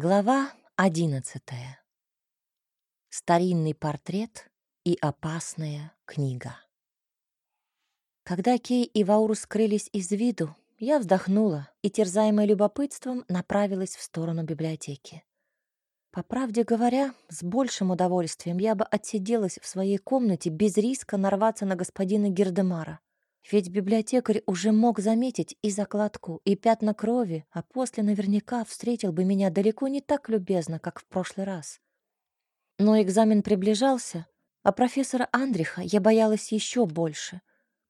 Глава одиннадцатая. Старинный портрет и опасная книга. Когда Кей и Вауру скрылись из виду, я вздохнула и, терзаемая любопытством, направилась в сторону библиотеки. По правде говоря, с большим удовольствием я бы отсиделась в своей комнате без риска нарваться на господина Гердемара. Ведь библиотекарь уже мог заметить и закладку, и пятна крови, а после наверняка встретил бы меня далеко не так любезно, как в прошлый раз. Но экзамен приближался, а профессора Андриха я боялась еще больше,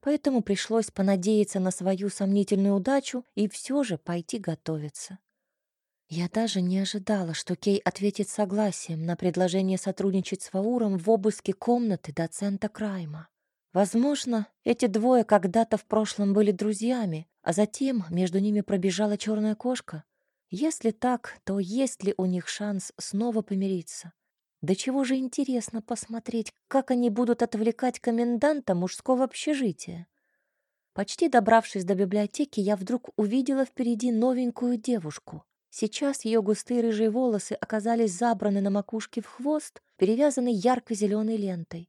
поэтому пришлось понадеяться на свою сомнительную удачу и все же пойти готовиться. Я даже не ожидала, что Кей ответит согласием на предложение сотрудничать с Вауром в обыске комнаты доцента Крайма. Возможно, эти двое когда-то в прошлом были друзьями, а затем между ними пробежала черная кошка. Если так, то есть ли у них шанс снова помириться? Да чего же интересно посмотреть, как они будут отвлекать коменданта мужского общежития. Почти добравшись до библиотеки, я вдруг увидела впереди новенькую девушку. Сейчас ее густые рыжие волосы оказались забраны на макушке в хвост, перевязаны ярко-зеленой лентой.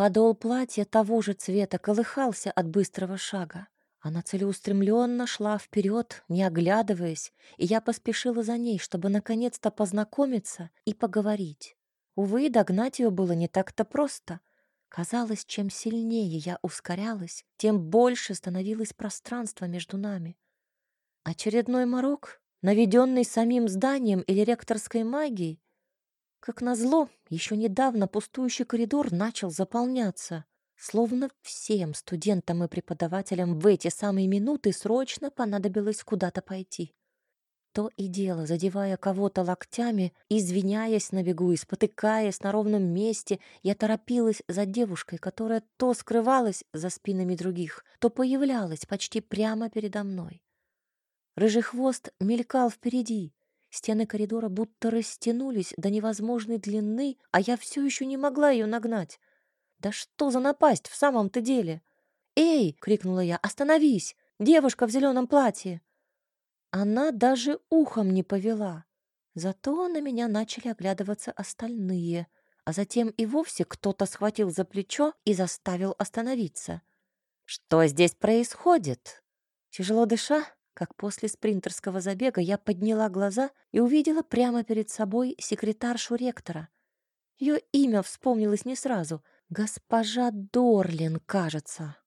Подол платья того же цвета колыхался от быстрого шага. Она целеустремленно шла вперед, не оглядываясь, и я поспешила за ней, чтобы наконец-то познакомиться и поговорить. Увы, догнать ее было не так-то просто. Казалось, чем сильнее я ускорялась, тем больше становилось пространство между нами. Очередной морок, наведенный самим зданием или ректорской магией, как назло, еще недавно пустующий коридор начал заполняться, словно всем студентам и преподавателям в эти самые минуты срочно понадобилось куда-то пойти. То и дело, задевая кого-то локтями, извиняясь на бегу и спотыкаясь на ровном месте, я торопилась за девушкой, которая то скрывалась за спинами других, то появлялась почти прямо передо мной. Рыжий хвост мелькал впереди, Стены коридора будто растянулись до невозможной длины, а я все еще не могла ее нагнать. Да что за напасть в самом-то деле? «Эй!» — крикнула я. «Остановись! Девушка в зеленом платье!» Она даже ухом не повела. Зато на меня начали оглядываться остальные, а затем и вовсе кто-то схватил за плечо и заставил остановиться. «Что здесь происходит?» Тяжело дыша, как после спринтерского забега я подняла глаза и увидела прямо перед собой секретаршу ректора. Ее имя вспомнилось не сразу. Госпожа Дорлин, кажется.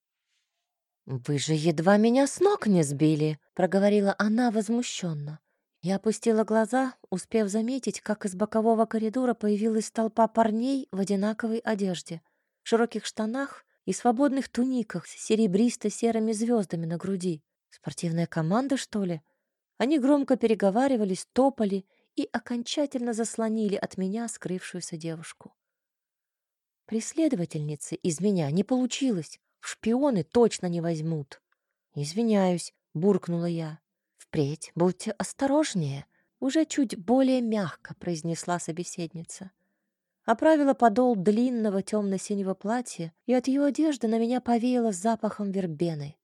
«Вы же едва меня с ног не сбили», — проговорила она возмущенно. Я опустила глаза, успев заметить, как из бокового коридора появилась толпа парней в одинаковой одежде, в широких штанах и свободных туниках с серебристо-серыми звездами на груди. Спортивная команда, что ли? Они громко переговаривались, топали и окончательно заслонили от меня скрывшуюся девушку. Преследовательницы из меня не получилось. В шпионы точно не возьмут. Извиняюсь, буркнула я. Впредь будьте осторожнее, уже чуть более мягко произнесла собеседница. Оправила подол длинного темно-синего платья, и от ее одежды на меня повеяло запахом вербены.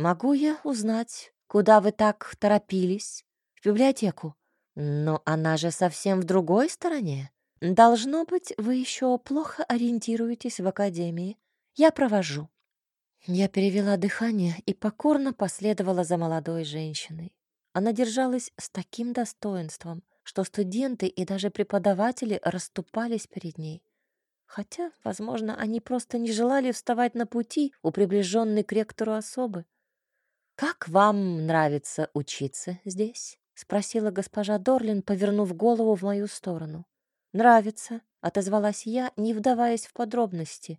«Могу я узнать, куда вы так торопились?» «В библиотеку». «Но она же совсем в другой стороне. Должно быть, вы еще плохо ориентируетесь в академии. Я провожу». Я перевела дыхание и покорно последовала за молодой женщиной. Она держалась с таким достоинством, что студенты и даже преподаватели расступались перед ней. Хотя, возможно, они просто не желали вставать на пути у приближенной к ректору особы. «Как вам нравится учиться здесь?» — спросила госпожа Дорлин, повернув голову в мою сторону. «Нравится», — отозвалась я, не вдаваясь в подробности.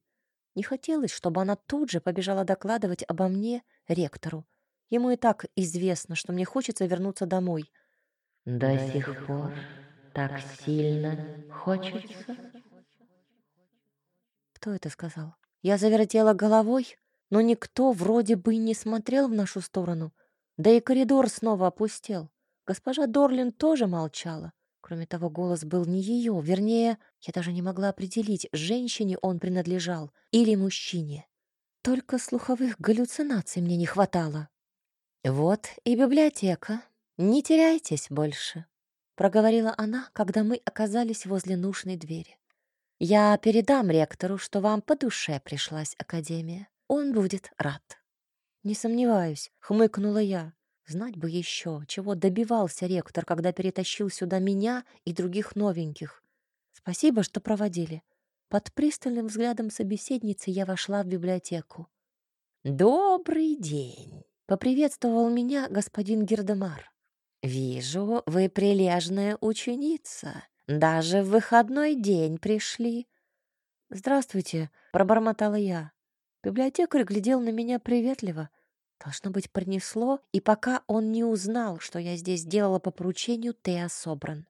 Не хотелось, чтобы она тут же побежала докладывать обо мне ректору. Ему и так известно, что мне хочется вернуться домой. «До сих пор так сильно хочется?» Кто это сказал? Я завертела головой, но никто вроде бы не смотрел в нашу сторону. Да и коридор снова опустел. Госпожа Дорлин тоже молчала. Кроме того, голос был не ее, вернее, я даже не могла определить, женщине он принадлежал или мужчине. Только слуховых галлюцинаций мне не хватало. Вот и библиотека. Не теряйтесь больше. проговорила она, когда мы оказались возле нужной двери. «Я передам ректору, что вам по душе пришлась академия. Он будет рад». «Не сомневаюсь», — хмыкнула я. Знать бы еще, чего добивался ректор, когда перетащил сюда меня и других новеньких. Спасибо, что проводили. Под пристальным взглядом собеседницы я вошла в библиотеку. «Добрый день!» — поприветствовал меня господин Гердемар. «Вижу, вы прилежная ученица. Даже в выходной день пришли». «Здравствуйте», — пробормотала я. Библиотекарь глядел на меня приветливо. Должно быть, принесло, и пока он не узнал, что я здесь делала по поручению Теа Собран.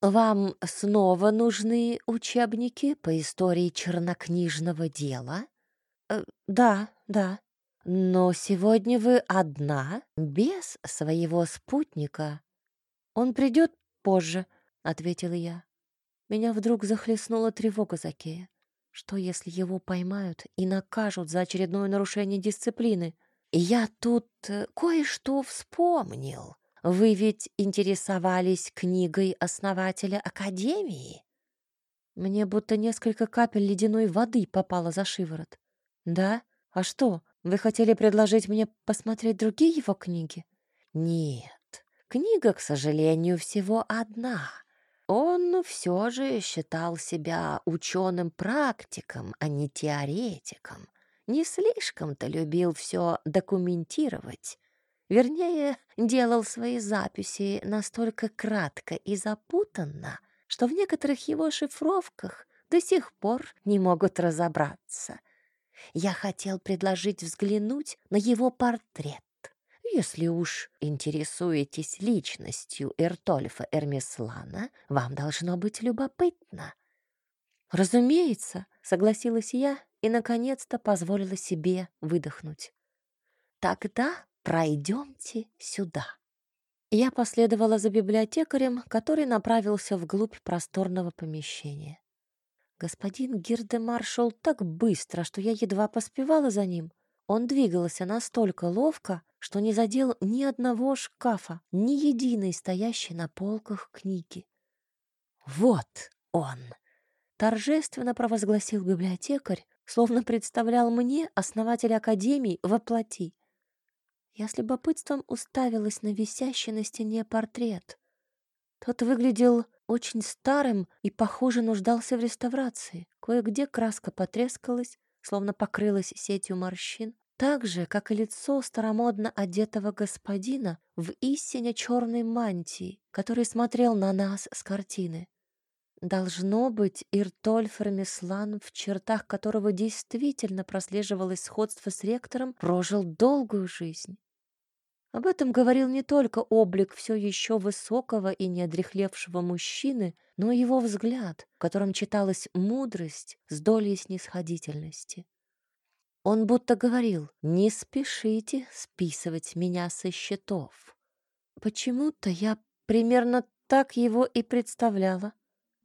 «Вам снова нужны учебники по истории чернокнижного дела?» э, «Да, да». «Но сегодня вы одна, без своего спутника». «Он придет позже», — ответила я. Меня вдруг захлестнула тревога Закея. Что, если его поймают и накажут за очередное нарушение дисциплины? «Я тут э, кое-что вспомнил», вы ведь интересовались книгой основателя Академии? Мне будто несколько капель ледяной воды попало за шиворот. Да? А что, вы хотели предложить мне посмотреть другие его книги? Нет, книга, к сожалению, всего одна. Он все же считал себя ученым-практиком, а не теоретиком. Не слишком-то любил все документировать Вернее, делал свои записи настолько кратко и запутанно, что в некоторых его шифровках до сих пор не могут разобраться. Я хотел предложить взглянуть на его портрет. Если уж интересуетесь личностью Эртольфа Эрмислана, вам должно быть любопытно. Разумеется, согласилась я и наконец-то позволила себе выдохнуть. Тогда «Пройдемте сюда». Я последовала за библиотекарем, который направился вглубь просторного помещения. Господин Гирдемар шел так быстро, что я едва поспевала за ним. Он двигался настолько ловко, что не задел ни одного шкафа, ни единой стоящей на полках книги. «Вот он!» — торжественно провозгласил библиотекарь, словно представлял мне основателя Академии во плоти. Я с любопытством уставилась на висящий на стене портрет. Тот выглядел очень старым и, похоже, нуждался в реставрации. Кое-где краска потрескалась, словно покрылась сетью морщин, так же, как и лицо старомодно одетого господина в истине черной мантии, который смотрел на нас с картины. Должно быть, Иртольф Рамислан, в чертах которого действительно прослеживалось сходство с ректором, прожил долгую жизнь. Об этом говорил не только облик все еще высокого и неодрехлевшего мужчины, но и его взгляд, в котором читалась мудрость с долей снисходительности. Он будто говорил «Не спешите списывать меня со счетов». Почему-то я примерно так его и представляла.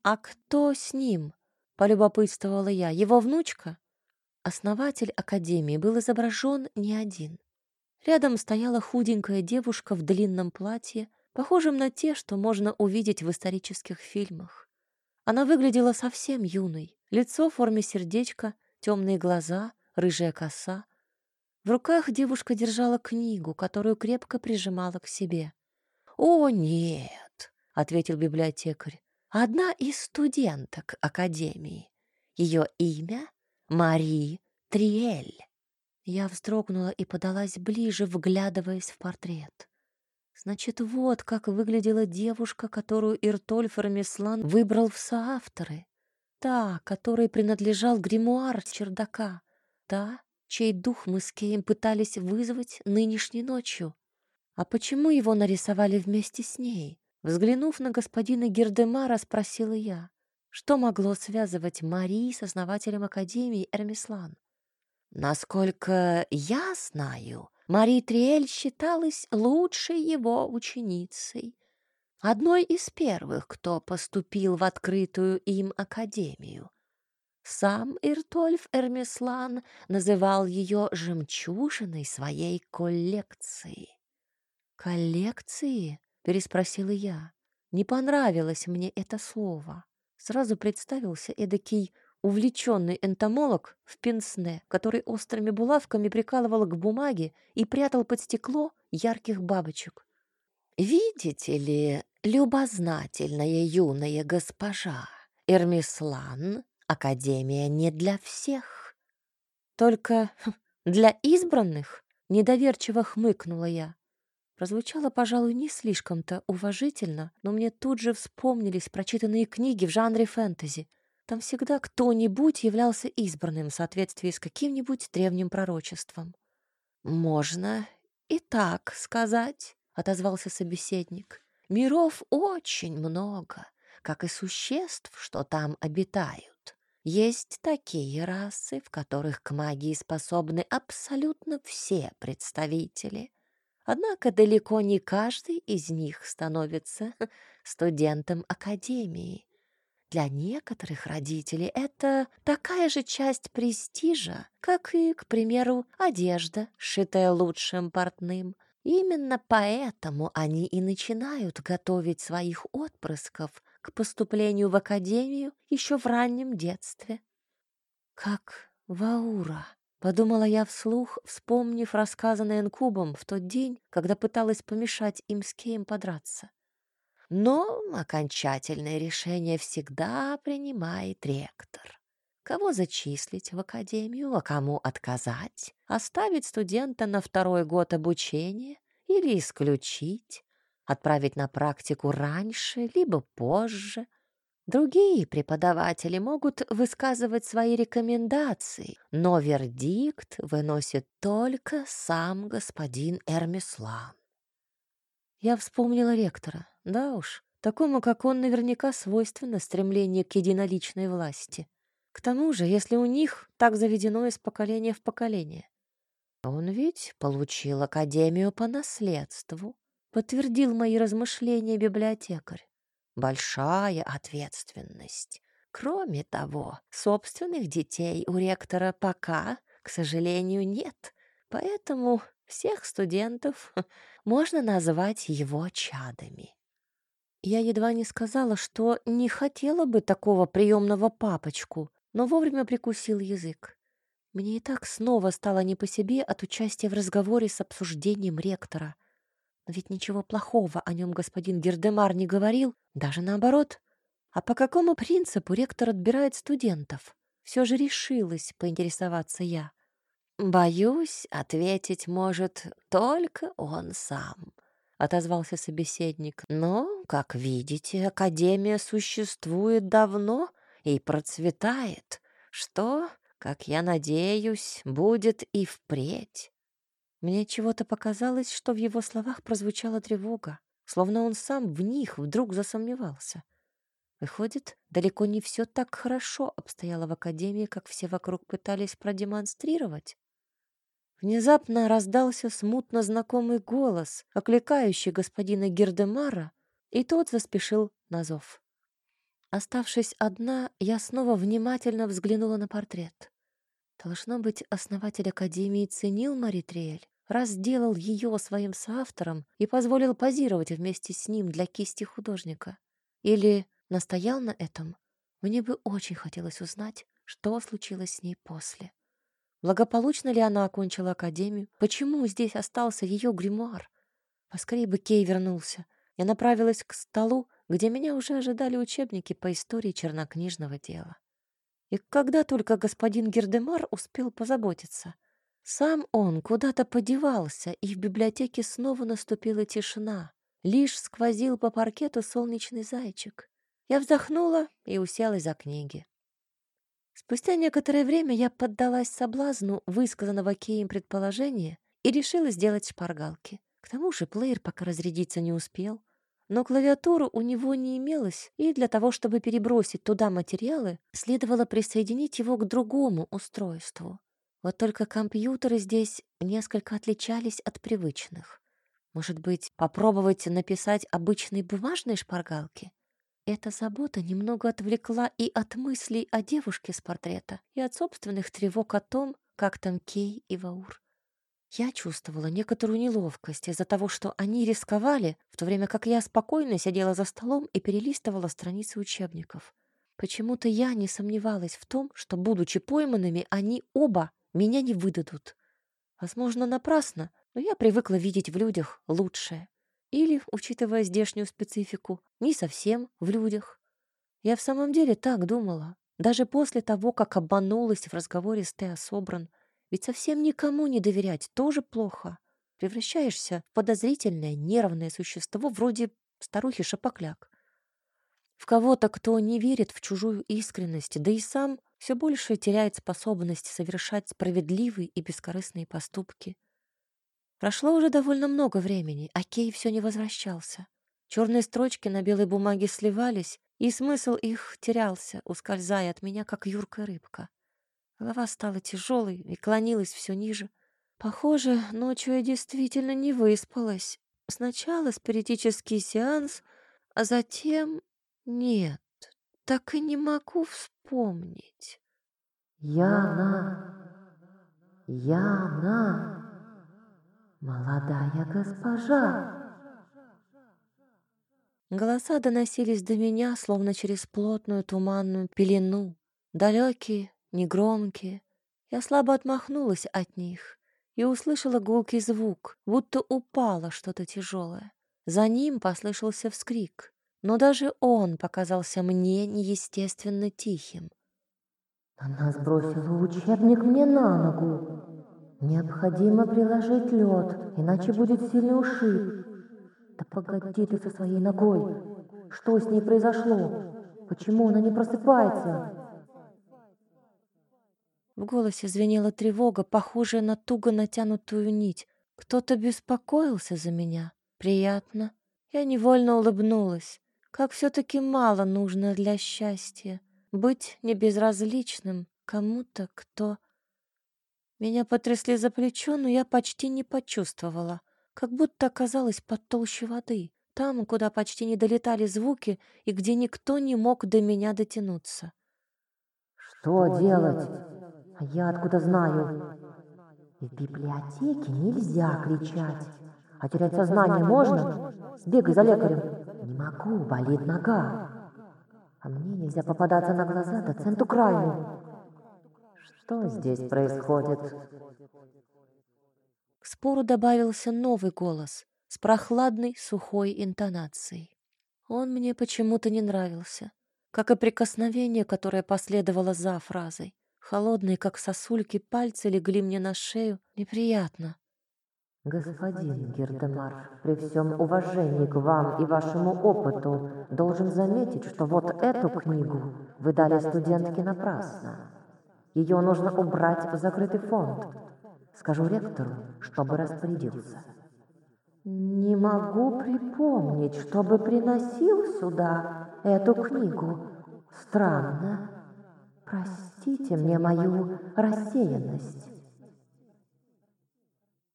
«А кто с ним?» — полюбопытствовала я. «Его внучка?» Основатель Академии был изображен не один. Рядом стояла худенькая девушка в длинном платье, похожем на те, что можно увидеть в исторических фильмах. Она выглядела совсем юной. Лицо в форме сердечка, темные глаза, рыжая коса. В руках девушка держала книгу, которую крепко прижимала к себе. «О, нет!» — ответил библиотекарь. «Одна из студенток Академии. Ее имя — Мари Триэль». Я вздрогнула и подалась ближе, вглядываясь в портрет. Значит, вот как выглядела девушка, которую Иртольф Рамислан выбрал в соавторы. Та, которой принадлежал гримуар чердака. Та, чей дух мы с Кеем пытались вызвать нынешней ночью. А почему его нарисовали вместе с ней? Взглянув на господина Гердемара, спросила я, что могло связывать Марии с основателем Академии Эрмислан? Насколько я знаю, Мари Триэль считалась лучшей его ученицей, одной из первых, кто поступил в открытую им академию. Сам Иртольф Эрмислан называл ее жемчужиной своей коллекции. «Коллекции?» — переспросила я. Не понравилось мне это слово. Сразу представился эдакий увлеченный энтомолог в пенсне, который острыми булавками прикалывал к бумаге и прятал под стекло ярких бабочек. «Видите ли, любознательная юная госпожа, Эрмислан, Академия не для всех. Только для избранных?» — недоверчиво хмыкнула я. Прозвучало, пожалуй, не слишком-то уважительно, но мне тут же вспомнились прочитанные книги в жанре фэнтези. Там всегда кто-нибудь являлся избранным в соответствии с каким-нибудь древним пророчеством. «Можно и так сказать», — отозвался собеседник. «Миров очень много, как и существ, что там обитают. Есть такие расы, в которых к магии способны абсолютно все представители. Однако далеко не каждый из них становится студентом академии. Для некоторых родителей это такая же часть престижа, как и, к примеру, одежда, сшитая лучшим портным. Именно поэтому они и начинают готовить своих отпрысков к поступлению в академию еще в раннем детстве. Как Ваура. Подумала я вслух, вспомнив рассказанное инкубом в тот день, когда пыталась помешать им с Кеем подраться. Но окончательное решение всегда принимает ректор. Кого зачислить в академию, а кому отказать, оставить студента на второй год обучения или исключить, отправить на практику раньше либо позже — Другие преподаватели могут высказывать свои рекомендации, но вердикт выносит только сам господин Эрмислан. Я вспомнила ректора. Да уж, такому, как он, наверняка свойственно стремление к единоличной власти. К тому же, если у них так заведено из поколения в поколение. Он ведь получил академию по наследству, подтвердил мои размышления библиотекарь большая ответственность. Кроме того, собственных детей у ректора пока, к сожалению, нет, поэтому всех студентов можно назвать его чадами. Я едва не сказала, что не хотела бы такого приемного папочку, но вовремя прикусил язык. Мне и так снова стало не по себе от участия в разговоре с обсуждением ректора. Но ведь ничего плохого о нем господин Гердемар не говорил, даже наоборот. А по какому принципу ректор отбирает студентов? Все же решилась поинтересоваться я. «Боюсь, ответить может только он сам», — отозвался собеседник. «Но, как видите, Академия существует давно и процветает, что, как я надеюсь, будет и впредь. Мне чего-то показалось, что в его словах прозвучала тревога, словно он сам в них вдруг засомневался. Выходит, далеко не все так хорошо обстояло в академии, как все вокруг пытались продемонстрировать. Внезапно раздался смутно знакомый голос, окликающий господина Гердемара, и тот заспешил на зов. Оставшись одна, я снова внимательно взглянула на портрет. Должно быть, основатель Академии ценил Мари Триэль раз сделал ее своим соавтором и позволил позировать вместе с ним для кисти художника. Или настоял на этом, мне бы очень хотелось узнать, что случилось с ней после. Благополучно ли она окончила академию? Почему здесь остался ее гримуар? Поскорее бы Кей вернулся. Я направилась к столу, где меня уже ожидали учебники по истории чернокнижного дела. И когда только господин Гердемар успел позаботиться. Сам он куда-то подевался, и в библиотеке снова наступила тишина. Лишь сквозил по паркету солнечный зайчик. Я вздохнула и уселась за книги. Спустя некоторое время я поддалась соблазну высказанного Кеем предположения и решила сделать шпаргалки. К тому же плеер пока разрядиться не успел, но клавиатуру у него не имелось, и для того, чтобы перебросить туда материалы, следовало присоединить его к другому устройству. Вот только компьютеры здесь несколько отличались от привычных. Может быть, попробовать написать обычные бумажные шпаргалки? Эта забота немного отвлекла и от мыслей о девушке с портрета, и от собственных тревог о том, как там Кей и Ваур. Я чувствовала некоторую неловкость из-за того, что они рисковали, в то время как я спокойно сидела за столом и перелистывала страницы учебников. Почему-то я не сомневалась в том, что, будучи пойманными, они оба меня не выдадут. Возможно, напрасно, но я привыкла видеть в людях лучшее. Или, учитывая здешнюю специфику, не совсем в людях. Я в самом деле так думала, даже после того, как обманулась в разговоре с Тео Собран. Ведь совсем никому не доверять тоже плохо. Превращаешься в подозрительное, нервное существо вроде старухи Шапокляк. В кого-то, кто не верит в чужую искренность, да и сам все больше теряет способность совершать справедливые и бескорыстные поступки. Прошло уже довольно много времени, а Кей все не возвращался. Черные строчки на белой бумаге сливались, и смысл их терялся, ускользая от меня, как юркая рыбка. Голова стала тяжелой и клонилась все ниже. Похоже, ночью я действительно не выспалась. Сначала спиритический сеанс, а затем... Нет, так и не могу вспомнить. Яна, Яна, молодая госпожа. Голоса доносились до меня, словно через плотную туманную пелену, далекие, негромкие. Я слабо отмахнулась от них и услышала гулкий звук, будто упало что-то тяжелое. За ним послышался вскрик, но даже он показался мне неестественно тихим. Она сбросила учебник мне на ногу. Необходимо приложить лед, иначе будет сильный ушиб. Да погоди ты со своей ногой. Что с ней произошло? Почему она не просыпается? В голосе звенела тревога, похожая на туго натянутую нить. Кто-то беспокоился за меня. Приятно. Я невольно улыбнулась. Как все-таки мало нужно для счастья. Быть небезразличным кому-то, кто... Меня потрясли за плечо, но я почти не почувствовала. Как будто оказалась под толщей воды. Там, куда почти не долетали звуки и где никто не мог до меня дотянуться. «Что делать?» А я откуда знаю? В библиотеке нельзя кричать. А терять сознание можно? Сбегай за лекарем. Не могу, болит нога. А мне нельзя попадаться на глаза доценту Крайну. Что здесь происходит? К спору добавился новый голос с прохладной сухой интонацией. Он мне почему-то не нравился, как и прикосновение, которое последовало за фразой. Холодные, как сосульки, пальцы легли мне на шею. Неприятно. Господин Гердемар, при всем уважении к вам и вашему опыту, должен заметить, что вот эту книгу вы дали студентке напрасно. Ее нужно убрать в закрытый фонд. Скажу ректору, чтобы распорядился. Не могу припомнить, чтобы приносил сюда эту книгу. Странно. Простите мне мою рассеянность.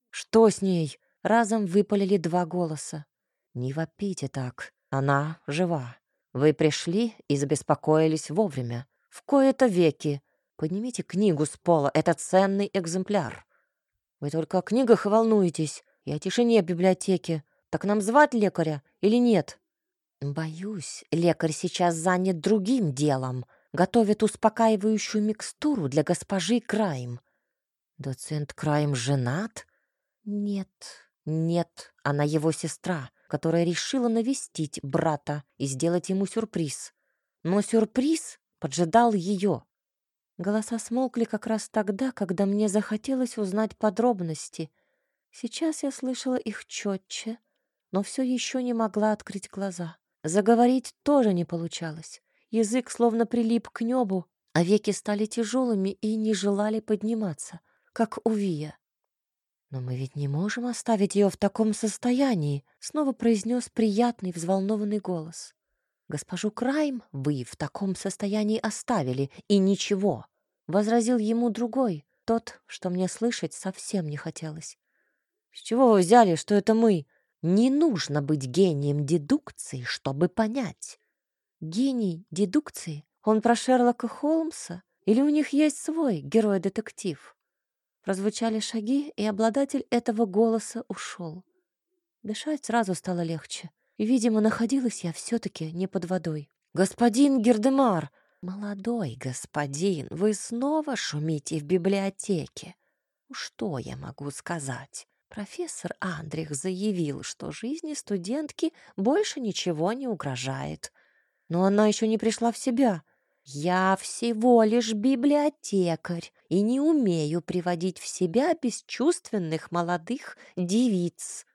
Что с ней? Разом выпалили два голоса. Не вопите так. Она жива. Вы пришли и забеспокоились вовремя. В кои-то веки. Поднимите книгу с пола. Это ценный экземпляр. Вы только о книгах волнуетесь и о тишине библиотеки. Так нам звать лекаря или нет? Боюсь, лекарь сейчас занят другим делом — готовит успокаивающую микстуру для госпожи Крайм. Доцент Крайм женат? Нет, нет, она его сестра, которая решила навестить брата и сделать ему сюрприз. Но сюрприз поджидал ее. Голоса смолкли как раз тогда, когда мне захотелось узнать подробности. Сейчас я слышала их четче, но все еще не могла открыть глаза. Заговорить тоже не получалось. Язык словно прилип к небу, а веки стали тяжелыми и не желали подниматься, как у Вия. «Но мы ведь не можем оставить ее в таком состоянии», — снова произнес приятный взволнованный голос. «Госпожу Крайм вы в таком состоянии оставили, и ничего», — возразил ему другой, тот, что мне слышать совсем не хотелось. «С чего вы взяли, что это мы? Не нужно быть гением дедукции, чтобы понять. Гений дедукции? Он про Шерлока Холмса? Или у них есть свой герой-детектив? Прозвучали шаги, и обладатель этого голоса ушел. Дышать сразу стало легче. И, видимо, находилась я все-таки не под водой. «Господин Гердемар!» «Молодой господин, вы снова шумите в библиотеке. Что я могу сказать? Профессор Андрих заявил, что жизни студентки больше ничего не угрожает. Но она еще не пришла в себя. Я всего лишь библиотекарь и не умею приводить в себя бесчувственных молодых девиц.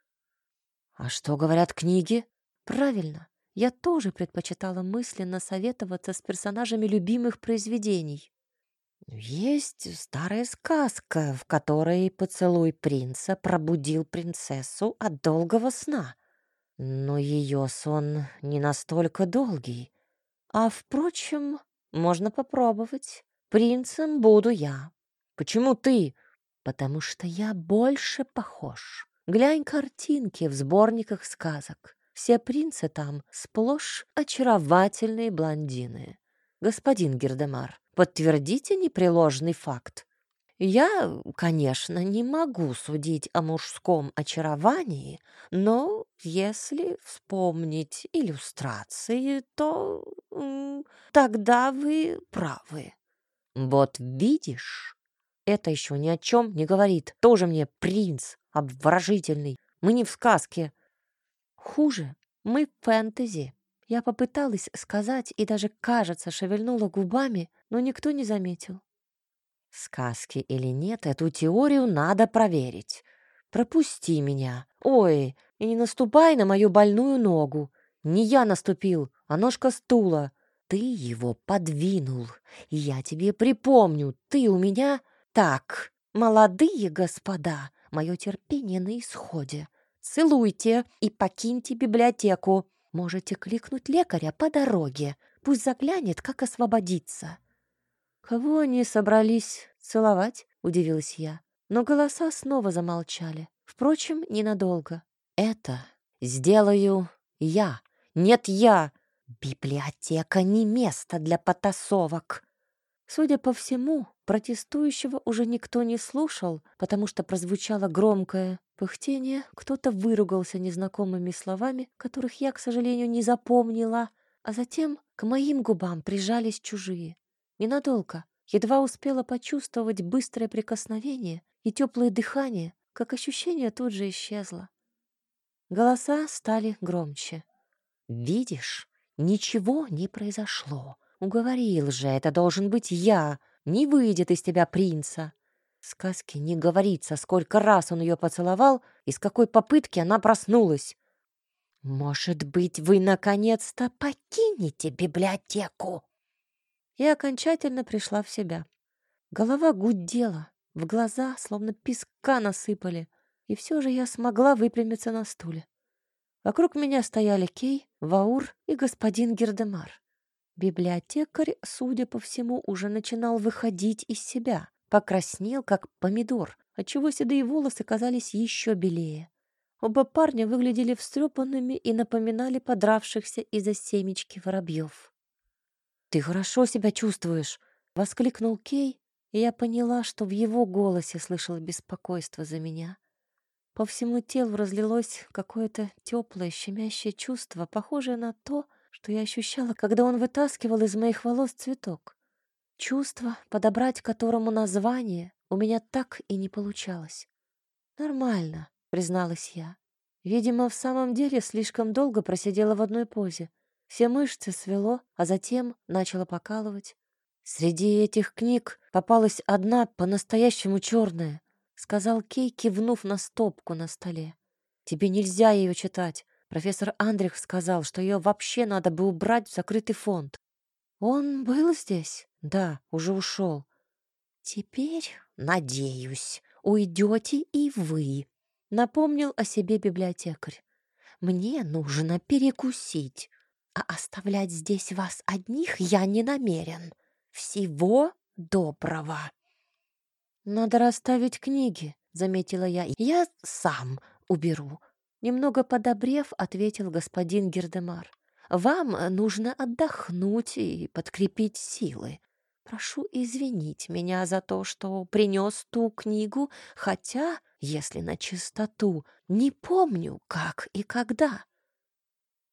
А что говорят книги? Правильно, я тоже предпочитала мысленно советоваться с персонажами любимых произведений. Есть старая сказка, в которой поцелуй принца пробудил принцессу от долгого сна. Но ее сон не настолько долгий. А, впрочем, можно попробовать. Принцем буду я. Почему ты? Потому что я больше похож. Глянь картинки в сборниках сказок. Все принцы там сплошь очаровательные блондины. Господин Гердемар, Подтвердите непреложный факт. Я, конечно, не могу судить о мужском очаровании, но если вспомнить иллюстрации, то тогда вы правы. Вот видишь, это еще ни о чем не говорит. Тоже мне принц обворожительный. Мы не в сказке. Хуже, мы в фэнтези. Я попыталась сказать и даже, кажется, шевельнула губами, но никто не заметил. Сказки или нет, эту теорию надо проверить. Пропусти меня. Ой, и не наступай на мою больную ногу. Не я наступил, а ножка стула. Ты его подвинул. Я тебе припомню, ты у меня... Так, молодые господа, мое терпение на исходе. Целуйте и покиньте библиотеку. Можете кликнуть лекаря по дороге. Пусть заглянет, как освободиться. Кого они собрались целовать? Удивилась я. Но голоса снова замолчали. Впрочем, ненадолго. Это сделаю я. Нет, я. Библиотека не место для потасовок. Судя по всему, протестующего уже никто не слушал, потому что прозвучало громкое пыхтение, кто-то выругался незнакомыми словами, которых я, к сожалению, не запомнила, а затем к моим губам прижались чужие. Ненадолго. Едва успела почувствовать быстрое прикосновение и теплое дыхание, как ощущение тут же исчезло. Голоса стали громче. «Видишь, ничего не произошло. Уговорил же, это должен быть я. Не выйдет из тебя принца. В сказке не говорится, сколько раз он ее поцеловал и с какой попытки она проснулась. «Может быть, вы наконец-то покинете библиотеку?» И окончательно пришла в себя. Голова гудела, в глаза словно песка насыпали, и все же я смогла выпрямиться на стуле. Вокруг меня стояли Кей, Ваур и господин Гердемар. Библиотекарь, судя по всему, уже начинал выходить из себя, покраснел, как помидор, отчего седые волосы казались еще белее. Оба парня выглядели встрепанными и напоминали подравшихся из-за семечки воробьев. «Ты хорошо себя чувствуешь!» — воскликнул Кей, и я поняла, что в его голосе слышала беспокойство за меня. По всему телу разлилось какое-то теплое, щемящее чувство, похожее на то, что я ощущала, когда он вытаскивал из моих волос цветок. Чувство, подобрать которому название, у меня так и не получалось. «Нормально», — призналась я. Видимо, в самом деле слишком долго просидела в одной позе. Все мышцы свело, а затем начала покалывать. Среди этих книг попалась одна по-настоящему черная, сказал Кей, кивнув на стопку на столе. Тебе нельзя ее читать. Профессор Андрих сказал, что ее вообще надо бы убрать в закрытый фонд. Он был здесь? Да, уже ушел. Теперь, надеюсь, уйдете и вы, напомнил о себе библиотекарь. Мне нужно перекусить, а оставлять здесь вас одних я не намерен. Всего доброго. Надо расставить книги, заметила я. Я сам уберу. Немного подобрев, ответил господин Гердемар. «Вам нужно отдохнуть и подкрепить силы. Прошу извинить меня за то, что принес ту книгу, хотя, если на чистоту, не помню, как и когда.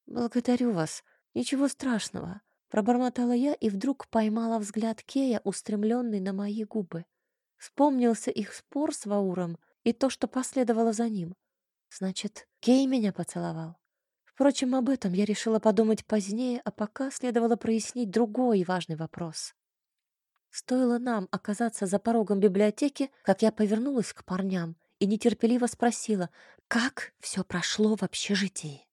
Благодарю вас. Ничего страшного. Пробормотала я и вдруг поймала взгляд Кея, устремленный на мои губы. Вспомнился их спор с Вауром и то, что последовало за ним. Значит, Кей меня поцеловал. Впрочем, об этом я решила подумать позднее, а пока следовало прояснить другой важный вопрос. Стоило нам оказаться за порогом библиотеки, как я повернулась к парням и нетерпеливо спросила, как все прошло в общежитии.